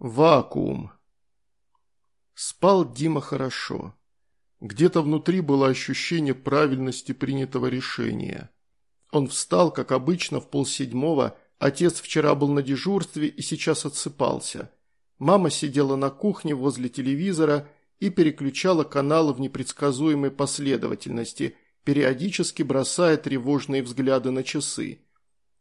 Вакуум. Спал Дима хорошо. Где-то внутри было ощущение правильности принятого решения. Он встал, как обычно, в полседьмого, отец вчера был на дежурстве и сейчас отсыпался. Мама сидела на кухне возле телевизора и переключала каналы в непредсказуемой последовательности, периодически бросая тревожные взгляды на часы.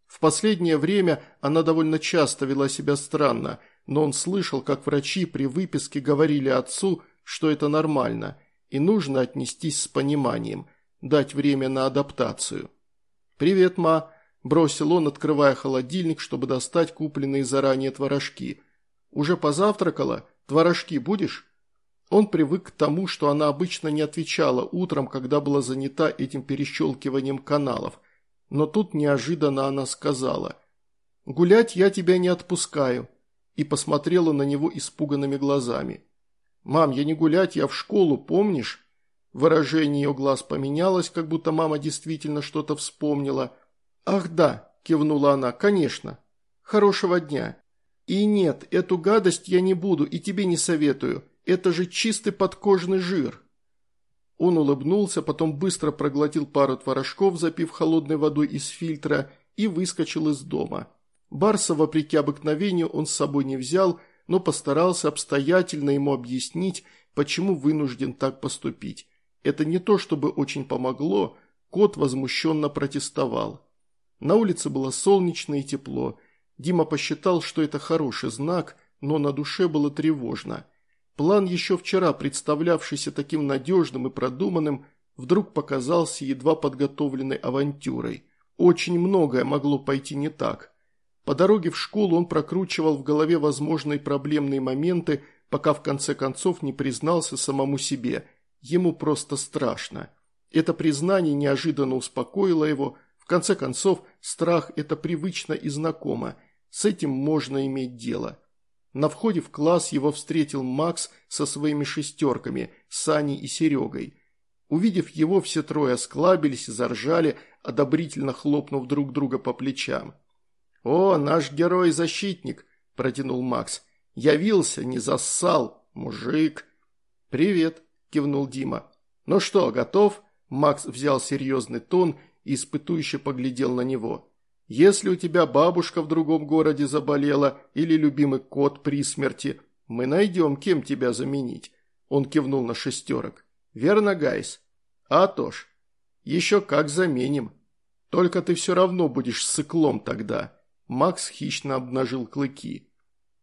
В последнее время она довольно часто вела себя странно – но он слышал, как врачи при выписке говорили отцу, что это нормально, и нужно отнестись с пониманием, дать время на адаптацию. «Привет, ма», – бросил он, открывая холодильник, чтобы достать купленные заранее творожки. «Уже позавтракала? Творожки будешь?» Он привык к тому, что она обычно не отвечала утром, когда была занята этим перещелкиванием каналов. Но тут неожиданно она сказала «Гулять я тебя не отпускаю» и посмотрела на него испуганными глазами. «Мам, я не гулять, я в школу, помнишь?» Выражение ее глаз поменялось, как будто мама действительно что-то вспомнила. «Ах да», – кивнула она, – «конечно. Хорошего дня. И нет, эту гадость я не буду и тебе не советую. Это же чистый подкожный жир». Он улыбнулся, потом быстро проглотил пару творожков, запив холодной водой из фильтра, и выскочил из дома. Барса, вопреки обыкновению, он с собой не взял, но постарался обстоятельно ему объяснить, почему вынужден так поступить. Это не то, чтобы очень помогло, кот возмущенно протестовал. На улице было солнечно и тепло. Дима посчитал, что это хороший знак, но на душе было тревожно. План, еще вчера представлявшийся таким надежным и продуманным, вдруг показался едва подготовленной авантюрой. Очень многое могло пойти не так – по дороге в школу он прокручивал в голове возможные проблемные моменты, пока в конце концов не признался самому себе. Ему просто страшно. Это признание неожиданно успокоило его. В конце концов, страх – это привычно и знакомо. С этим можно иметь дело. На входе в класс его встретил Макс со своими шестерками, Саней и Серегой. Увидев его, все трое осклабились и заржали, одобрительно хлопнув друг друга по плечам. «О, наш герой-защитник!» – протянул Макс. «Явился, не зассал, мужик!» «Привет!» – кивнул Дима. «Ну что, готов?» Макс взял серьезный тон и испытующе поглядел на него. «Если у тебя бабушка в другом городе заболела или любимый кот при смерти, мы найдем, кем тебя заменить». Он кивнул на шестерок. «Верно, Гайс?» «А то ж. Еще как заменим. Только ты все равно будешь сыклом тогда». Макс хищно обнажил клыки.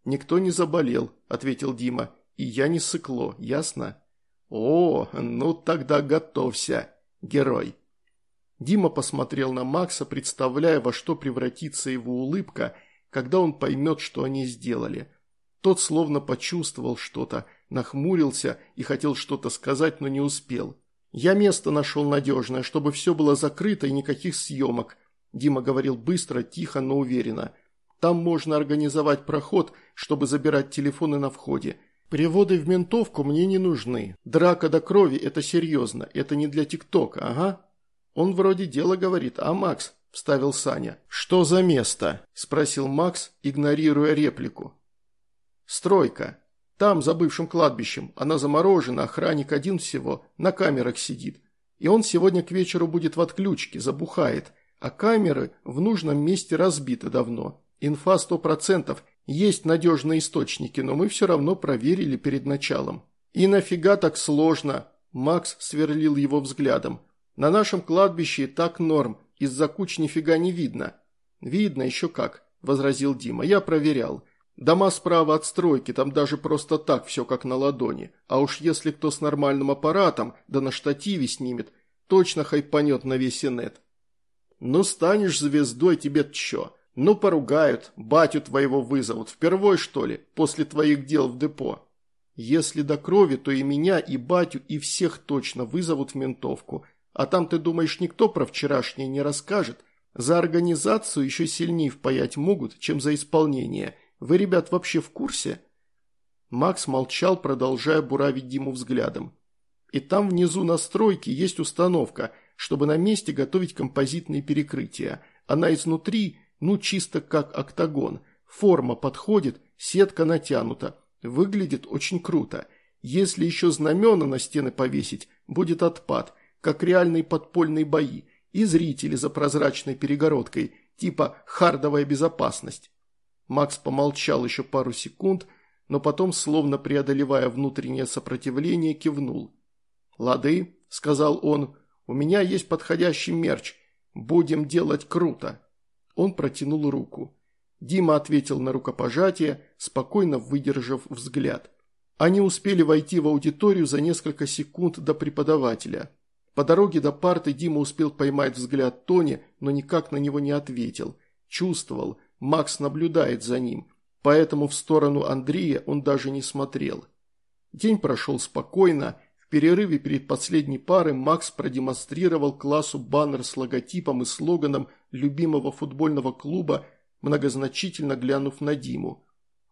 «Никто не заболел», – ответил Дима, – «и я не сыкло, ясно?» «О, ну тогда готовься, герой». Дима посмотрел на Макса, представляя, во что превратится его улыбка, когда он поймет, что они сделали. Тот словно почувствовал что-то, нахмурился и хотел что-то сказать, но не успел. «Я место нашел надежное, чтобы все было закрыто и никаких съемок», Дима говорил быстро, тихо, но уверенно. «Там можно организовать проход, чтобы забирать телефоны на входе. Приводы в ментовку мне не нужны. Драка до крови – это серьезно, это не для ТикТока, ага». «Он вроде дело говорит, а Макс?» – вставил Саня. «Что за место?» – спросил Макс, игнорируя реплику. «Стройка. Там, за бывшим кладбищем. Она заморожена, охранник один всего, на камерах сидит. И он сегодня к вечеру будет в отключке, забухает. А камеры в нужном месте разбиты давно. Инфа сто процентов. Есть надежные источники, но мы все равно проверили перед началом. И нафига так сложно? Макс сверлил его взглядом. На нашем кладбище и так норм, из-за куч нифига не видно. Видно еще как, возразил Дима, я проверял. Дома справа от стройки, там даже просто так все как на ладони. А уж если кто с нормальным аппаратом, да на штативе снимет, точно хайпанет на весь инет. Ну, станешь звездой, тебе-то чё? Ну, поругают, батю твоего вызовут. Впервой, что ли, после твоих дел в депо? Если до крови, то и меня, и батю, и всех точно вызовут в ментовку. А там, ты думаешь, никто про вчерашнее не расскажет? За организацию еще сильнее впаять могут, чем за исполнение. Вы, ребят, вообще в курсе?» Макс молчал, продолжая буравить Диму взглядом. «И там внизу на стройке есть установка – чтобы на месте готовить композитные перекрытия. Она изнутри, ну чисто как октагон. Форма подходит, сетка натянута. Выглядит очень круто. Если еще знамена на стены повесить, будет отпад, как реальные подпольные бои, и зрители за прозрачной перегородкой, типа «хардовая безопасность». Макс помолчал еще пару секунд, но потом, словно преодолевая внутреннее сопротивление, кивнул. «Лады», – сказал он, – «у меня есть подходящий мерч. Будем делать круто». Он протянул руку. Дима ответил на рукопожатие, спокойно выдержав взгляд. Они успели войти в аудиторию за несколько секунд до преподавателя. По дороге до парты Дима успел поймать взгляд Тони, но никак на него не ответил. Чувствовал, Макс наблюдает за ним, поэтому в сторону Андрея он даже не смотрел. День прошел спокойно. В перерыве перед последней парой Макс продемонстрировал классу баннер с логотипом и слоганом любимого футбольного клуба, многозначительно глянув на Диму.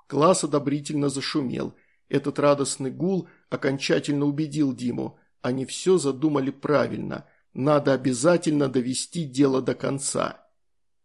Класс одобрительно зашумел – этот радостный гул окончательно убедил Диму. Они все задумали правильно. Надо обязательно довести дело до конца.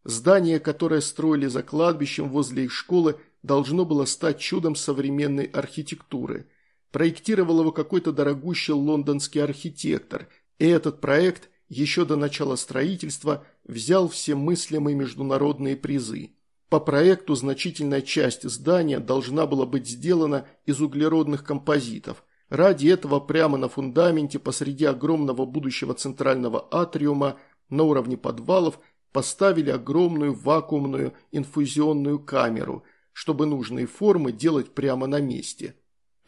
Здание, которое строили за кладбищем возле их школы, должно было стать чудом современной архитектуры. Проектировал его какой-то дорогущий лондонский архитектор, и этот проект еще до начала строительства взял все мыслимые международные призы. По проекту значительная часть здания должна была быть сделана из углеродных композитов. Ради этого прямо на фундаменте посреди огромного будущего центрального атриума на уровне подвалов поставили огромную вакуумную инфузионную камеру, чтобы нужные формы делать прямо на месте.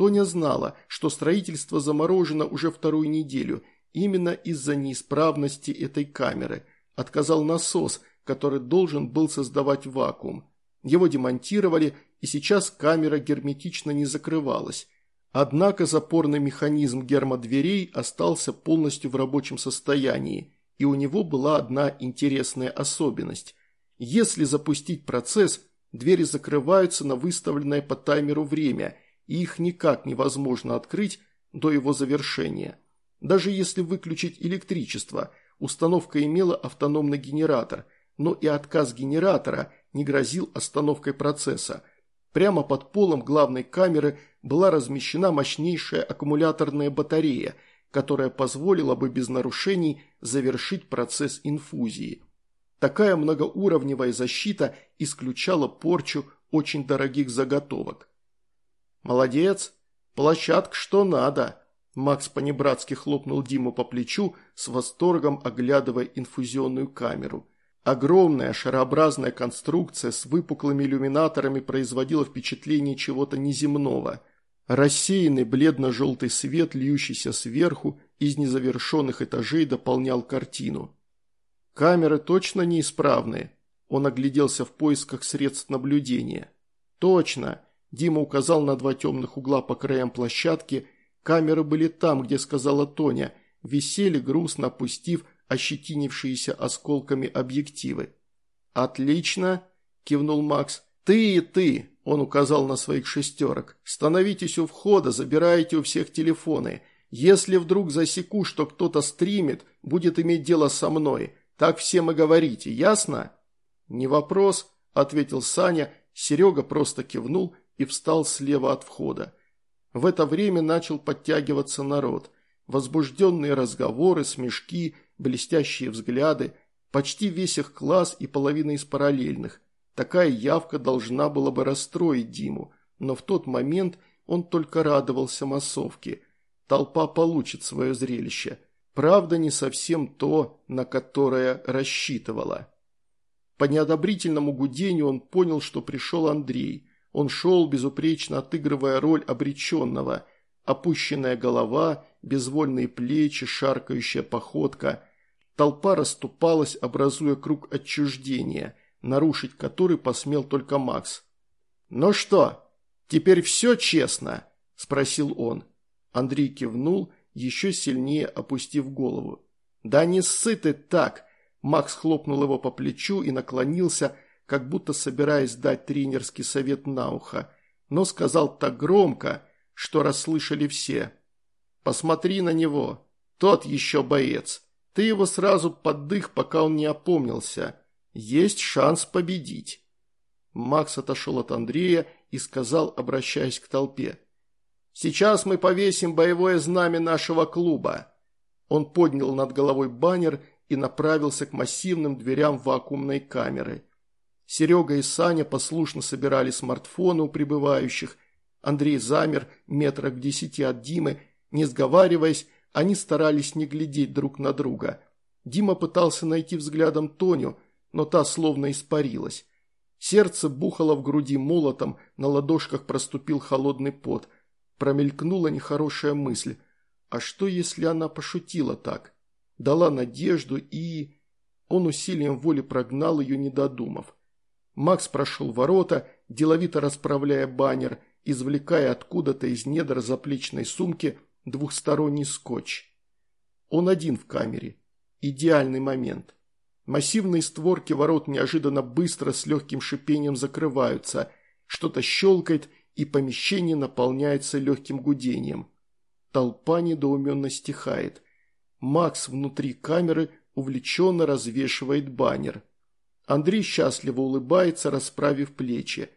Тоня знала, что строительство заморожено уже вторую неделю, именно из-за неисправности этой камеры. Отказал насос – который должен был создавать вакуум. Его демонтировали, и сейчас камера герметично не закрывалась. Однако запорный механизм гермодверей остался полностью в рабочем состоянии, и у него была одна интересная особенность. Если запустить процесс, двери закрываются на выставленное по таймеру время, и их никак невозможно открыть до его завершения. Даже если выключить электричество, установка имела автономный генератор – но и отказ генератора не грозил остановкой процесса. Прямо под полом главной камеры была размещена мощнейшая аккумуляторная батарея, которая позволила бы без нарушений завершить процесс инфузии. Такая многоуровневая защита исключала порчу очень дорогих заготовок. «Молодец! Площадка что надо!» Макс понебратски хлопнул Диму по плечу, с восторгом оглядывая инфузионную камеру. Огромная шарообразная конструкция с выпуклыми иллюминаторами производила впечатление чего-то неземного. Рассеянный бледно-желтый свет, льющийся сверху, из незавершенных этажей дополнял картину. Камеры точно неисправные. Он огляделся в поисках средств наблюдения. Точно. Дима указал на два темных угла по краям площадки. Камеры были там, где сказала Тоня. Висели, грустно опустив ощетинившиеся осколками объективы. «Отлично!» – кивнул Макс. «Ты и ты!» – он указал на своих шестерок. «Становитесь у входа, забирайте у всех телефоны. Если вдруг засеку, что кто-то стримит, будет иметь дело со мной. Так всем и говорите, ясно?» «Не вопрос», – ответил Саня. Серега просто кивнул и встал слева от входа. В это время начал подтягиваться народ. Возбужденные разговоры, смешки – блестящие взгляды, почти весь их класс и половина из параллельных. Такая явка должна была бы расстроить Диму, но в тот момент он только радовался массовке. Толпа получит свое зрелище. Правда, не совсем то, на которое рассчитывала. По неодобрительному гудению он понял, что пришел Андрей. Он шел, безупречно отыгрывая роль обреченного. Опущенная голова, безвольные плечи, шаркающая походка – Толпа расступалась, образуя круг отчуждения, нарушить который посмел только Макс. «Ну что, теперь все честно?» – спросил он. Андрей кивнул, еще сильнее опустив голову. «Да не ссы ты так!» Макс хлопнул его по плечу и наклонился, как будто собираясь дать тренерский совет на ухо, но сказал так громко, что расслышали все. «Посмотри на него, тот еще боец. Ты его сразу поддых, пока он не опомнился. Есть шанс победить. Макс отошел от Андрея и сказал, обращаясь к толпе. «Сейчас мы повесим боевое знамя нашего клуба». Он поднял над головой баннер и направился к массивным дверям вакуумной камеры. Серега и Саня послушно собирали смартфоны у прибывающих. Андрей замер метрах в десяти от Димы. Не сговариваясь, они старались не глядеть друг на друга. Дима пытался найти взглядом Тоню, но та словно испарилась. Сердце бухало в груди молотом, на ладошках проступил холодный пот. Промелькнула нехорошая мысль. А что, если она пошутила так? Дала надежду и... Он усилием воли прогнал ее, не додумав. Макс прошел ворота, деловито расправляя баннер, извлекая откуда-то из недр заплечной сумки двухсторонний скотч. Он один в камере. Идеальный момент. Массивные створки ворот неожиданно быстро с легким шипением закрываются, что-то щелкает, и помещение наполняется легким гудением. Толпа недоуменно стихает. Макс внутри камеры увлеченно развешивает баннер. Андрей счастливо улыбается, расправив плечи.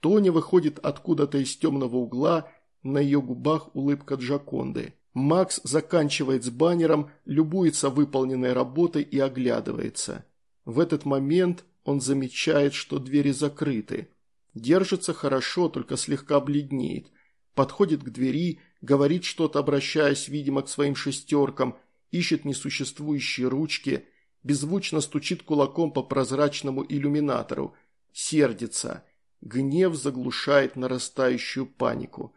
Тоня выходит откуда-то из темного угла, на ее губах улыбка Джаконды. Макс заканчивает с баннером, любуется выполненной работой и оглядывается. В этот момент он замечает, что двери закрыты. Держится хорошо, только слегка бледнеет. Подходит к двери, говорит что-то, обращаясь, видимо, к своим шестеркам, ищет несуществующие ручки, беззвучно стучит кулаком по прозрачному иллюминатору, сердится. Гнев заглушает нарастающую панику.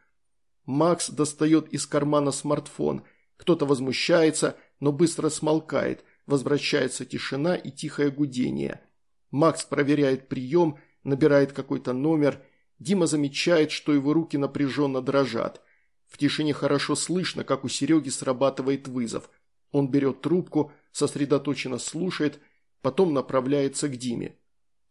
Макс достает из кармана смартфон. Кто-то возмущается, но быстро смолкает. Возвращается тишина и тихое гудение. Макс проверяет прием, набирает какой-то номер. Дима замечает, что его руки напряженно дрожат. В тишине хорошо слышно, как у Сереги срабатывает вызов. Он берет трубку, сосредоточенно слушает, потом направляется к Диме.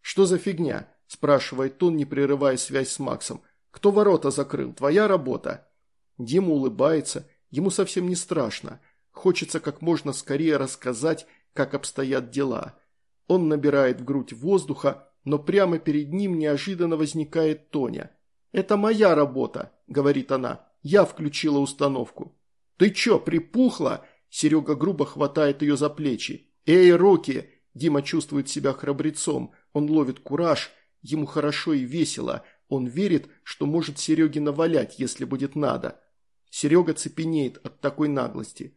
«Что за фигня?» – спрашивает он, не прерывая связь с Максом. «Кто ворота закрыл? Твоя работа?» Дима улыбается, ему совсем не страшно. Хочется как можно скорее рассказать, как обстоят дела. Он набирает в грудь воздуха, но прямо перед ним неожиданно возникает Тоня. «Это моя работа», – говорит она. «Я включила установку». «Ты чё, припухла?» Серега грубо хватает ее за плечи. «Эй, руки!» Дима чувствует себя храбрецом. Он ловит кураж. Ему хорошо и весело. Он верит, что может Сереге навалять, если будет надо. Серега цепенеет от такой наглости.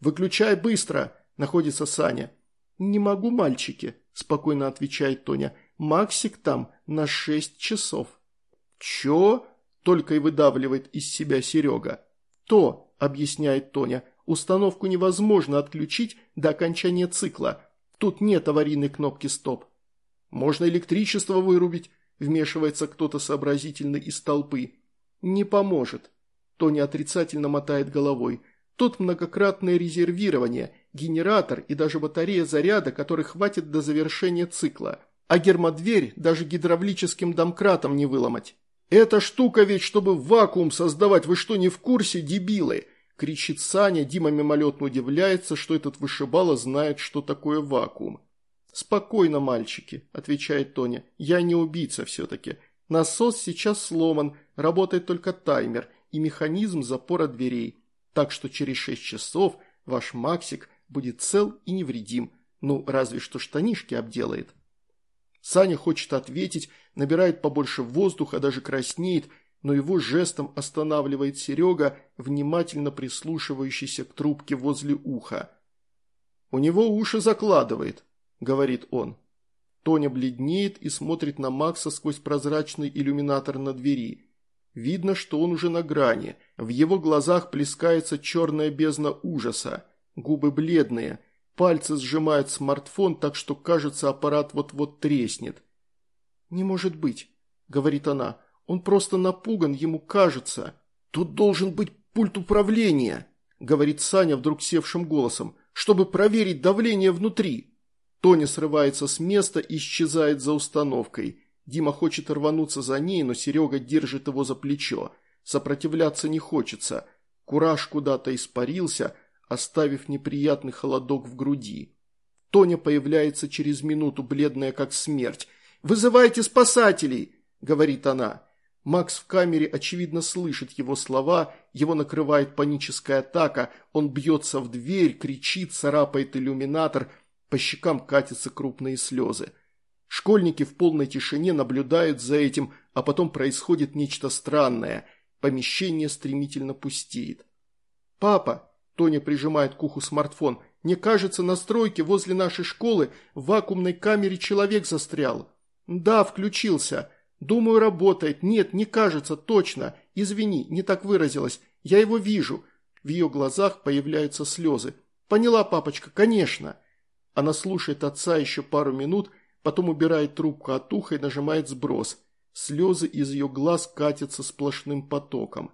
«Выключай быстро!» – находится Саня. «Не могу, мальчики», – спокойно отвечает Тоня. «Максик там на шесть часов». «Чё?» – только и выдавливает из себя Серега. «То», – объясняет Тоня, – «установку невозможно отключить до окончания цикла. Тут нет аварийной кнопки «Стоп». «Можно электричество вырубить», – вмешивается кто-то сообразительный из толпы. «Не поможет», Тони отрицательно мотает головой. Тут многократное резервирование, генератор и даже батарея заряда, которой хватит до завершения цикла. А гермодверь даже гидравлическим домкратом не выломать. «Эта штука ведь, чтобы вакуум создавать, вы что, не в курсе, дебилы?» Кричит Саня, Дима мимолетно удивляется, что этот вышибала знает, что такое вакуум. «Спокойно, мальчики», – отвечает Тоня, – «я не убийца все-таки. Насос сейчас сломан, работает только таймер, и механизм запора дверей, так что через шесть часов ваш Максик будет цел и невредим, ну разве что штанишки обделает. Саня хочет ответить, набирает побольше воздуха, даже краснеет, но его жестом останавливает Серега, внимательно прислушивающийся к трубке возле уха. «У него уши закладывает», — говорит он. Тоня бледнеет и смотрит на Макса сквозь прозрачный иллюминатор на двери. Видно, что он уже на грани. В его глазах плескается черная бездна ужаса. Губы бледные. Пальцы сжимают смартфон, так что, кажется, аппарат вот-вот треснет. «Не может быть», — говорит она. «Он просто напуган, ему кажется. Тут должен быть пульт управления», — говорит Саня вдруг севшим голосом, «чтобы проверить давление внутри». Тоня срывается с места и исчезает за установкой. Дима хочет рвануться за ней, но Серега держит его за плечо. Сопротивляться не хочется. Кураж куда-то испарился, оставив неприятный холодок в груди. Тоня появляется через минуту, бледная как смерть. «Вызывайте спасателей!» – говорит она. Макс в камере, очевидно, слышит его слова, его накрывает паническая атака, он бьется в дверь, кричит, царапает иллюминатор, по щекам катятся крупные слезы. Школьники в полной тишине наблюдают за этим, а потом происходит нечто странное. Помещение стремительно пустеет. «Папа!» – Тоня прижимает к уху смартфон. «Мне кажется, на стройке возле нашей школы в вакуумной камере человек застрял». «Да, включился. «Думаю, работает. Нет, не кажется, точно. Извини, не так выразилась. Я его вижу». В ее глазах появляются слезы. «Поняла, папочка, конечно». Она слушает отца еще пару минут, потом убирает трубку от уха и нажимает сброс. Слезы из ее глаз катятся сплошным потоком.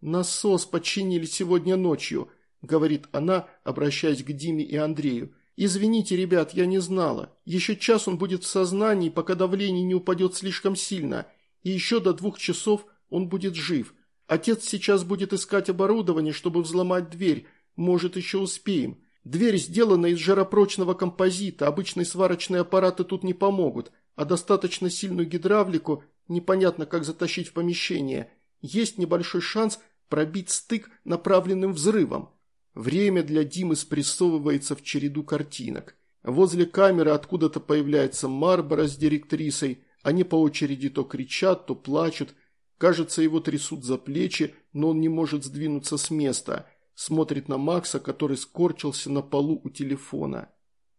«Насос починили сегодня ночью», – говорит она, обращаясь к Диме и Андрею. «Извините, ребят, я не знала. Еще час он будет в сознании, пока давление не упадет слишком сильно. И еще до двух часов он будет жив. Отец сейчас будет искать оборудование, чтобы взломать дверь. Может, еще успеем. Дверь сделана из жаропрочного композита, обычные сварочные аппараты тут не помогут, а достаточно сильную гидравлику непонятно как затащить в помещение. Есть небольшой шанс пробить стык направленным взрывом. Время для Димы спрессовывается в череду картинок. Возле камеры откуда-то появляется Марбора с директрисой. Они по очереди то кричат, то плачут. Кажется, его трясут за плечи, но он не может сдвинуться с места. Смотрит на Макса, который скорчился на полу у телефона.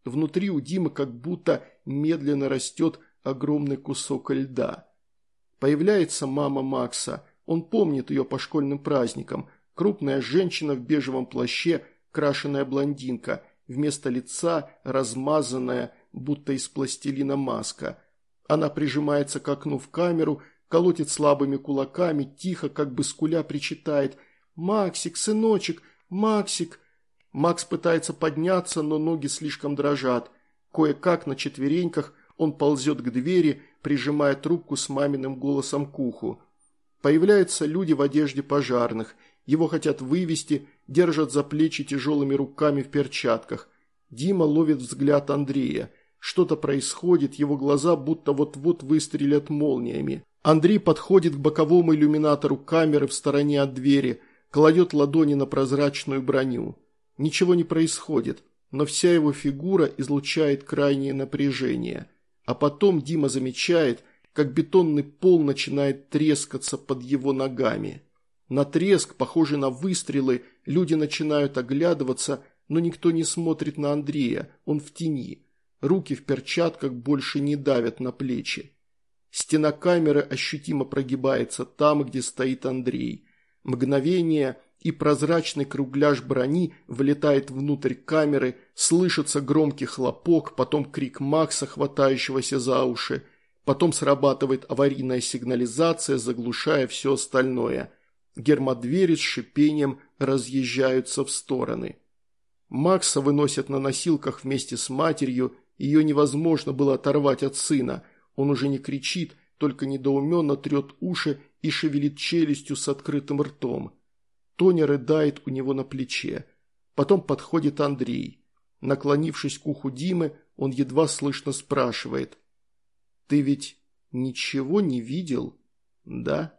Внутри у Димы как будто медленно растет огромный кусок льда. Появляется мама Макса. Он помнит ее по школьным праздникам – Крупная женщина в бежевом плаще, крашеная блондинка, вместо лица размазанная, будто из пластилина маска. Она прижимается к окну в камеру, колотит слабыми кулаками, тихо, как бы скуля, причитает «Максик, сыночек, Максик!» Макс пытается подняться, но ноги слишком дрожат. Кое-как на четвереньках он ползет к двери, прижимая трубку с маминым голосом к уху. Появляются люди в одежде пожарных – его хотят вывести, держат за плечи тяжелыми руками в перчатках. Дима ловит взгляд Андрея. Что-то происходит, его глаза будто вот-вот выстрелят молниями. Андрей подходит к боковому иллюминатору камеры в стороне от двери, кладет ладони на прозрачную броню. Ничего не происходит, но вся его фигура излучает крайнее напряжение. А потом Дима замечает, как бетонный пол начинает трескаться под его ногами. На треск, похожий на выстрелы, люди начинают оглядываться, но никто не смотрит на Андрея, он в тени. Руки в перчатках больше не давят на плечи. Стена камеры ощутимо прогибается там, где стоит Андрей. Мгновение, и прозрачный кругляш брони влетает внутрь камеры, слышится громкий хлопок, потом крик Макса, хватающегося за уши, потом срабатывает аварийная сигнализация, заглушая все остальное – Гермодвери с шипением разъезжаются в стороны. Макса выносят на носилках вместе с матерью, ее невозможно было оторвать от сына. Он уже не кричит, только недоуменно трет уши и шевелит челюстью с открытым ртом. Тоня рыдает у него на плече. Потом подходит Андрей. Наклонившись к уху Димы, он едва слышно спрашивает. «Ты ведь ничего не видел, да?»